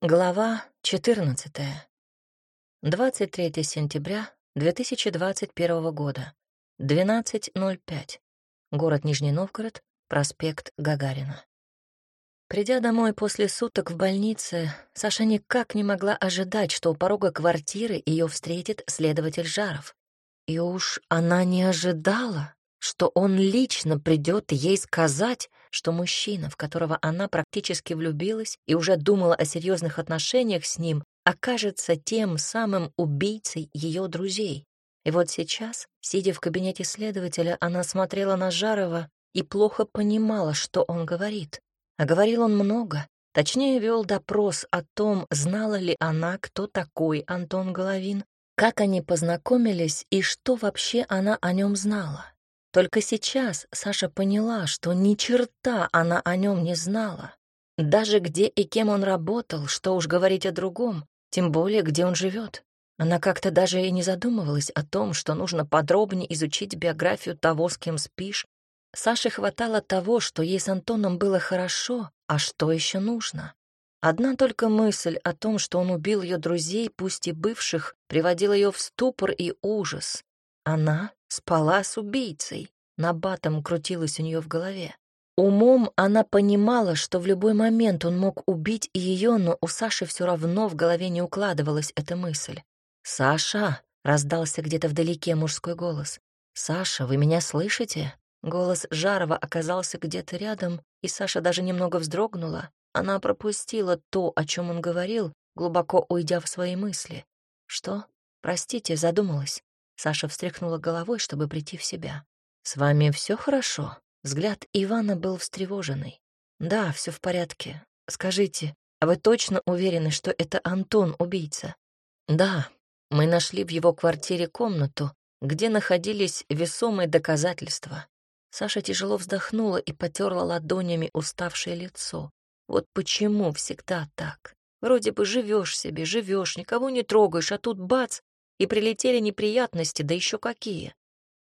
Глава 14. 23 сентября 2021 года. 12.05. Город Нижний Новгород, проспект Гагарина. Придя домой после суток в больнице, Саша никак не могла ожидать, что у порога квартиры ее встретит следователь Жаров. И уж она не ожидала, что он лично придет ей сказать, что мужчина, в которого она практически влюбилась и уже думала о серьезных отношениях с ним, окажется тем самым убийцей ее друзей. И вот сейчас, сидя в кабинете следователя, она смотрела на Жарова и плохо понимала, что он говорит. А говорил он много. Точнее, вел допрос о том, знала ли она, кто такой Антон Головин, как они познакомились и что вообще она о нем знала. Только сейчас Саша поняла, что ни черта она о нем не знала. Даже где и кем он работал, что уж говорить о другом, тем более где он живет. Она как-то даже и не задумывалась о том, что нужно подробнее изучить биографию того, с кем спишь. Саше хватало того, что ей с Антоном было хорошо, а что еще нужно. Одна только мысль о том, что он убил ее друзей, пусть и бывших, приводила ее в ступор и ужас. Она спала с убийцей. Набатом крутилась у нее в голове. Умом она понимала, что в любой момент он мог убить и ее, но у Саши все равно в голове не укладывалась эта мысль. «Саша!» — раздался где-то вдалеке мужской голос. «Саша, вы меня слышите?» Голос Жарова оказался где-то рядом, и Саша даже немного вздрогнула. Она пропустила то, о чем он говорил, глубоко уйдя в свои мысли. «Что? Простите, задумалась. Саша встряхнула головой, чтобы прийти в себя. «С вами все хорошо?» Взгляд Ивана был встревоженный. «Да, все в порядке. Скажите, а вы точно уверены, что это Антон убийца?» «Да, мы нашли в его квартире комнату, где находились весомые доказательства». Саша тяжело вздохнула и потерла ладонями уставшее лицо. Вот почему всегда так? Вроде бы живешь себе, живешь, никого не трогаешь, а тут бац, и прилетели неприятности, да еще какие.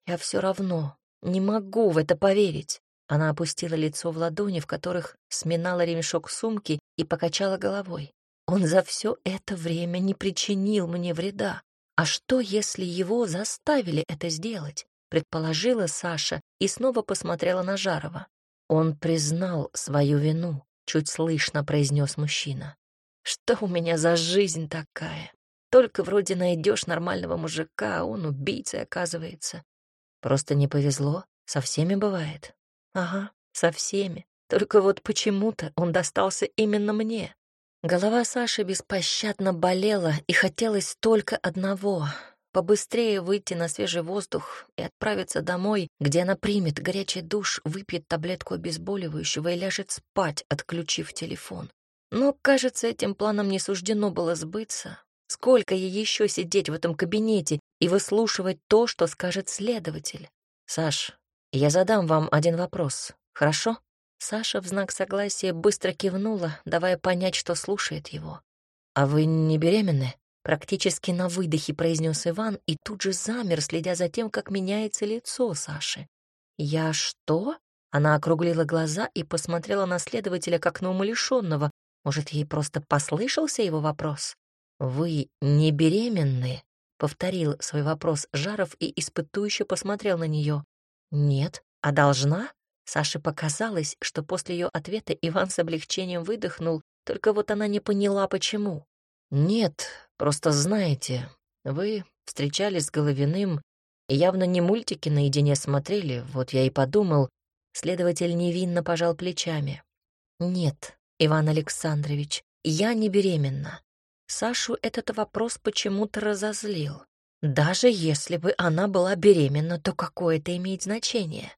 Я все равно не могу в это поверить. Она опустила лицо в ладони, в которых сминала ремешок сумки и покачала головой. Он за все это время не причинил мне вреда. А что, если его заставили это сделать? Предположила Саша и снова посмотрела на Жарова. Он признал свою вину, чуть слышно произнес мужчина. Что у меня за жизнь такая? Только вроде найдешь нормального мужика, а он убийцей оказывается. Просто не повезло, со всеми бывает. Ага, со всеми. Только вот почему-то он достался именно мне. Голова Саши беспощадно болела, и хотелось только одного — побыстрее выйти на свежий воздух и отправиться домой, где она примет горячий душ, выпьет таблетку обезболивающего и ляжет спать, отключив телефон. Но, кажется, этим планом не суждено было сбыться. Сколько ей еще сидеть в этом кабинете и выслушивать то, что скажет следователь? Саш, я задам вам один вопрос, хорошо? Саша в знак согласия быстро кивнула, давая понять, что слушает его. «А вы не беременны?» Практически на выдохе произнес Иван и тут же замер, следя за тем, как меняется лицо Саши. «Я что?» Она округлила глаза и посмотрела на следователя как на умалишенного. Может, ей просто послышался его вопрос? «Вы не беременны?» — повторил свой вопрос Жаров и испытующе посмотрел на нее. «Нет, а должна?» Саше показалось, что после ее ответа Иван с облегчением выдохнул, только вот она не поняла, почему. «Нет, просто знаете, вы встречались с Головиным и явно не мультики наедине смотрели, вот я и подумал». Следователь невинно пожал плечами. «Нет, Иван Александрович, я не беременна. Сашу этот вопрос почему-то разозлил. Даже если бы она была беременна, то какое это имеет значение?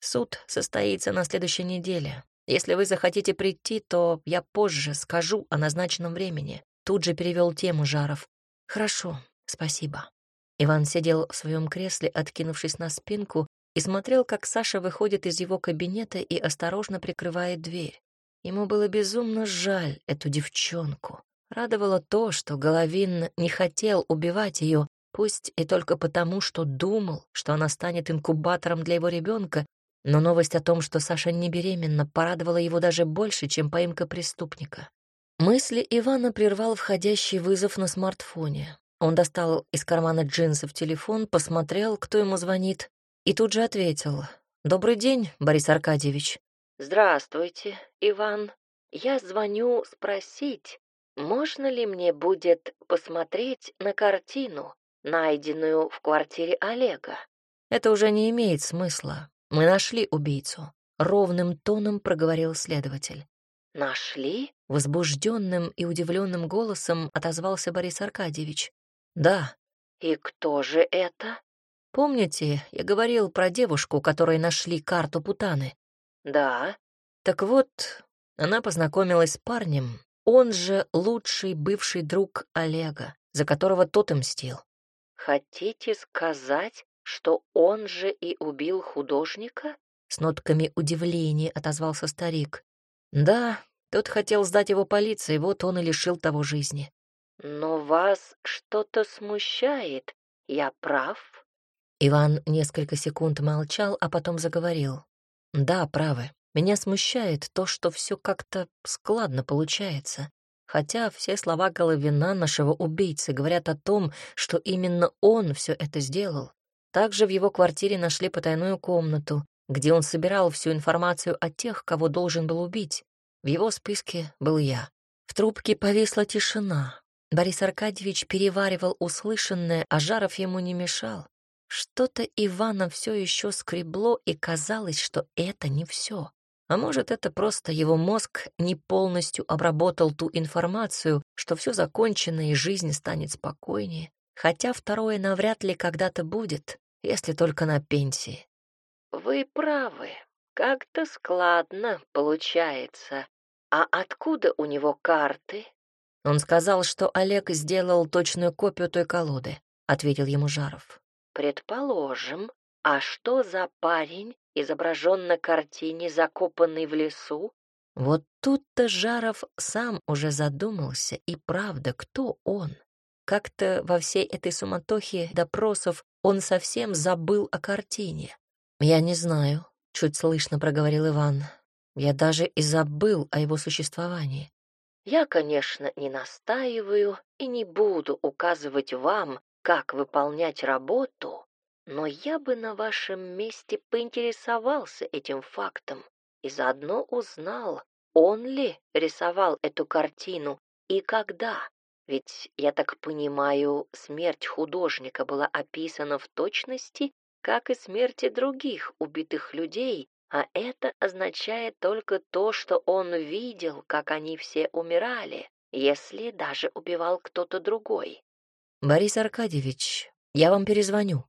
Суд состоится на следующей неделе. Если вы захотите прийти, то я позже скажу о назначенном времени. Тут же перевел тему Жаров. Хорошо, спасибо. Иван сидел в своем кресле, откинувшись на спинку, и смотрел, как Саша выходит из его кабинета и осторожно прикрывает дверь. Ему было безумно жаль эту девчонку. Радовало то, что Головин не хотел убивать ее, пусть и только потому, что думал, что она станет инкубатором для его ребенка, но новость о том, что Саша не беременна, порадовала его даже больше, чем поимка преступника. Мысли Ивана прервал входящий вызов на смартфоне. Он достал из кармана джинсов телефон, посмотрел, кто ему звонит, и тут же ответил. «Добрый день, Борис Аркадьевич». «Здравствуйте, Иван. Я звоню спросить, можно ли мне будет посмотреть на картину, найденную в квартире Олега?» «Это уже не имеет смысла. Мы нашли убийцу», — ровным тоном проговорил следователь. «Нашли?» — возбужденным и удивленным голосом отозвался Борис Аркадьевич. «Да». «И кто же это?» «Помните, я говорил про девушку, которой нашли карту Путаны?» «Да». «Так вот, она познакомилась с парнем, он же лучший бывший друг Олега, за которого тот и мстил». «Хотите сказать, что он же и убил художника?» С нотками удивления отозвался старик. «Да, тот хотел сдать его полиции, вот он и лишил того жизни». «Но вас что-то смущает, я прав?» Иван несколько секунд молчал, а потом заговорил. «Да, правы. Меня смущает то, что все как-то складно получается. Хотя все слова Головина, нашего убийцы, говорят о том, что именно он все это сделал. Также в его квартире нашли потайную комнату, где он собирал всю информацию о тех, кого должен был убить. В его списке был я. В трубке повисла тишина. Борис Аркадьевич переваривал услышанное, а Жаров ему не мешал. Что-то Ивана все еще скребло, и казалось, что это не все. А может, это просто его мозг не полностью обработал ту информацию, что все закончено и жизнь станет спокойнее. Хотя второе навряд ли когда-то будет, если только на пенсии. «Вы правы. Как-то складно получается. А откуда у него карты?» Он сказал, что Олег сделал точную копию той колоды, ответил ему Жаров. Предположим. А что за парень, изображен на картине, закопанный в лесу? Вот тут-то Жаров сам уже задумался, и правда, кто он? Как-то во всей этой суматохе допросов он совсем забыл о картине. «Я не знаю», — чуть слышно проговорил Иван. «Я даже и забыл о его существовании. Я, конечно, не настаиваю и не буду указывать вам, как выполнять работу, но я бы на вашем месте поинтересовался этим фактом и заодно узнал, он ли рисовал эту картину и когда. Ведь, я так понимаю, смерть художника была описана в точности, как и смерти других убитых людей, а это означает только то, что он видел, как они все умирали, если даже убивал кто-то другой. «Борис Аркадьевич, я вам перезвоню».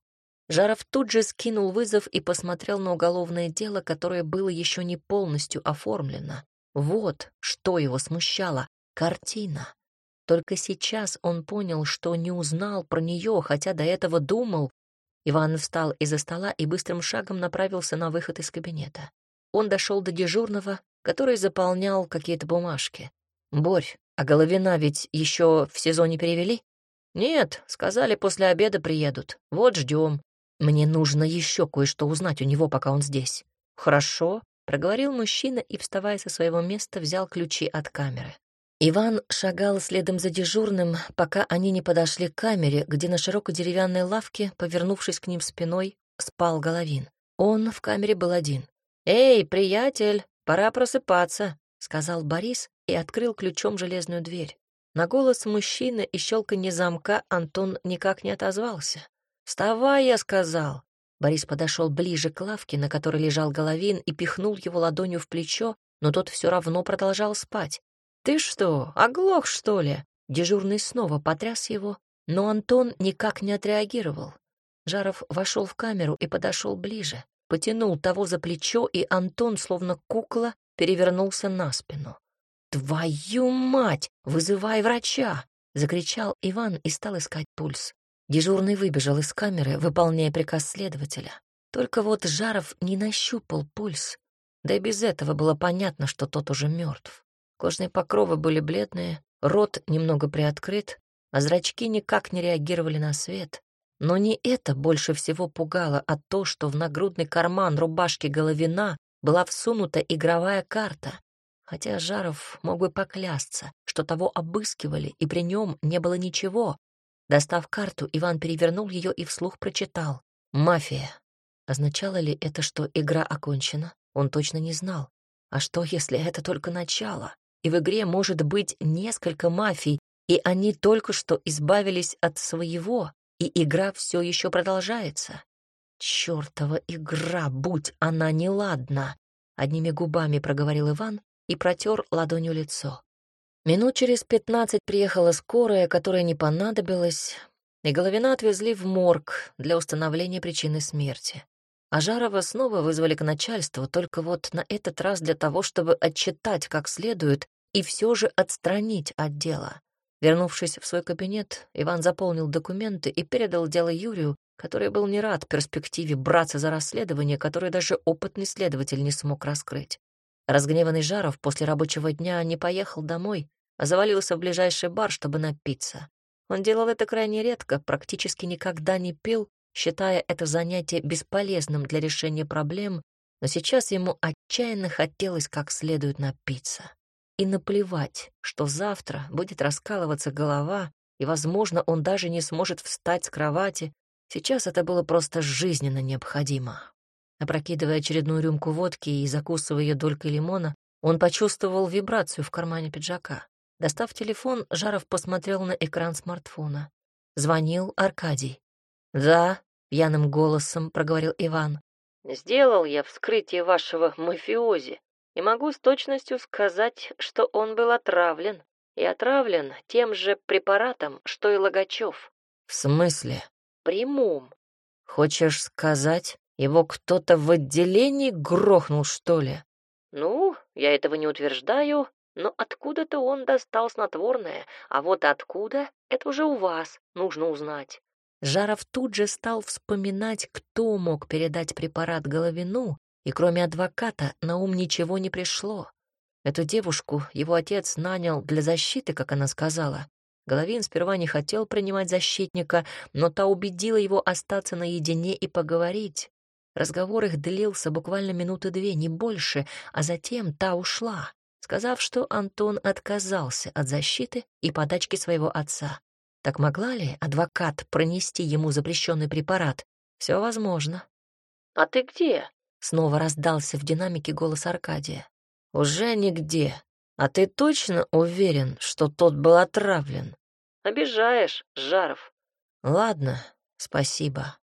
Жаров тут же скинул вызов и посмотрел на уголовное дело, которое было еще не полностью оформлено. Вот что его смущало — картина. Только сейчас он понял, что не узнал про нее, хотя до этого думал, Иван встал из-за стола и быстрым шагом направился на выход из кабинета. Он дошел до дежурного, который заполнял какие-то бумажки. «Борь, а Головина ведь еще в сезоне перевели?» «Нет, сказали, после обеда приедут. Вот ждем. Мне нужно еще кое-что узнать у него, пока он здесь». «Хорошо», — проговорил мужчина и, вставая со своего места, взял ключи от камеры. Иван шагал следом за дежурным, пока они не подошли к камере, где на широкой деревянной лавке, повернувшись к ним спиной, спал Головин. Он в камере был один. «Эй, приятель, пора просыпаться», — сказал Борис и открыл ключом железную дверь. На голос мужчины и щелканье замка Антон никак не отозвался. «Вставай», — я сказал. Борис подошел ближе к лавке, на которой лежал Головин, и пихнул его ладонью в плечо, но тот все равно продолжал спать. «Ты что, оглох, что ли?» Дежурный снова потряс его, но Антон никак не отреагировал. Жаров вошел в камеру и подошел ближе, потянул того за плечо, и Антон, словно кукла, перевернулся на спину. «Твою мать! Вызывай врача!» — закричал Иван и стал искать пульс. Дежурный выбежал из камеры, выполняя приказ следователя. Только вот Жаров не нащупал пульс, да и без этого было понятно, что тот уже мертв. Кожные покровы были бледные, рот немного приоткрыт, а зрачки никак не реагировали на свет. Но не это больше всего пугало, а то, что в нагрудный карман рубашки Головина была всунута игровая карта. хотя Жаров мог бы поклясться, что того обыскивали, и при нем не было ничего. Достав карту, Иван перевернул ее и вслух прочитал. «Мафия». Означало ли это, что игра окончена? Он точно не знал. А что, если это только начало? И в игре может быть несколько мафий, и они только что избавились от своего, и игра все еще продолжается. Чёртова игра, будь она неладна! Одними губами проговорил Иван и протер ладонью лицо. Минут через пятнадцать приехала скорая, которая не понадобилась, и Головина отвезли в морг для установления причины смерти. А Жарова снова вызвали к начальству, только вот на этот раз для того, чтобы отчитать как следует и все же отстранить от дела. Вернувшись в свой кабинет, Иван заполнил документы и передал дело Юрию, который был не рад перспективе браться за расследование, которое даже опытный следователь не смог раскрыть. Разгневанный Жаров после рабочего дня не поехал домой, а завалился в ближайший бар, чтобы напиться. Он делал это крайне редко, практически никогда не пил, считая это занятие бесполезным для решения проблем, но сейчас ему отчаянно хотелось как следует напиться. И наплевать, что завтра будет раскалываться голова, и, возможно, он даже не сможет встать с кровати, Сейчас это было просто жизненно необходимо. Опрокидывая очередную рюмку водки и закусывая ее долькой лимона, он почувствовал вибрацию в кармане пиджака. Достав телефон, Жаров посмотрел на экран смартфона. Звонил Аркадий. «Да», — пьяным голосом проговорил Иван. «Сделал я вскрытие вашего мафиози и могу с точностью сказать, что он был отравлен. И отравлен тем же препаратом, что и Логачев». «В смысле?» прямом. Хочешь сказать, его кто-то в отделении грохнул, что ли? Ну, я этого не утверждаю, но откуда-то он достал снотворное, а вот откуда — это уже у вас нужно узнать. Жаров тут же стал вспоминать, кто мог передать препарат Головину, и кроме адвоката на ум ничего не пришло. Эту девушку его отец нанял для защиты, как она сказала, Головин сперва не хотел принимать защитника, но та убедила его остаться наедине и поговорить. Разговор их длился буквально минуты две, не больше, а затем та ушла, сказав, что Антон отказался от защиты и подачки своего отца. Так могла ли адвокат пронести ему запрещенный препарат? Все возможно. «А ты где?» — снова раздался в динамике голос Аркадия. «Уже нигде», «А ты точно уверен, что тот был отравлен?» «Обижаешь, Жаров». «Ладно, спасибо».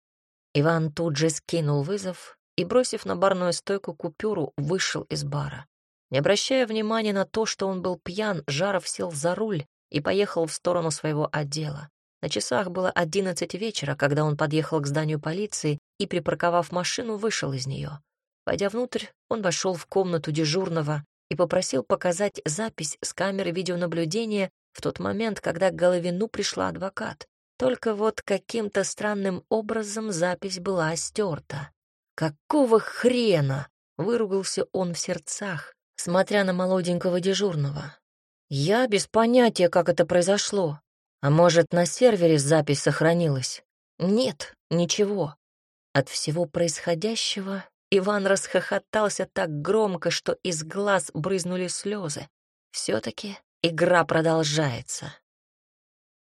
Иван тут же скинул вызов и, бросив на барную стойку купюру, вышел из бара. Не обращая внимания на то, что он был пьян, Жаров сел за руль и поехал в сторону своего отдела. На часах было одиннадцать вечера, когда он подъехал к зданию полиции и, припарковав машину, вышел из нее. Войдя внутрь, он вошел в комнату дежурного и попросил показать запись с камеры видеонаблюдения в тот момент, когда к Головину пришла адвокат. Только вот каким-то странным образом запись была стерта. «Какого хрена?» — выругался он в сердцах, смотря на молоденького дежурного. «Я без понятия, как это произошло. А может, на сервере запись сохранилась? Нет, ничего. От всего происходящего Иван расхохотался так громко, что из глаз брызнули слезы. Все-таки игра продолжается.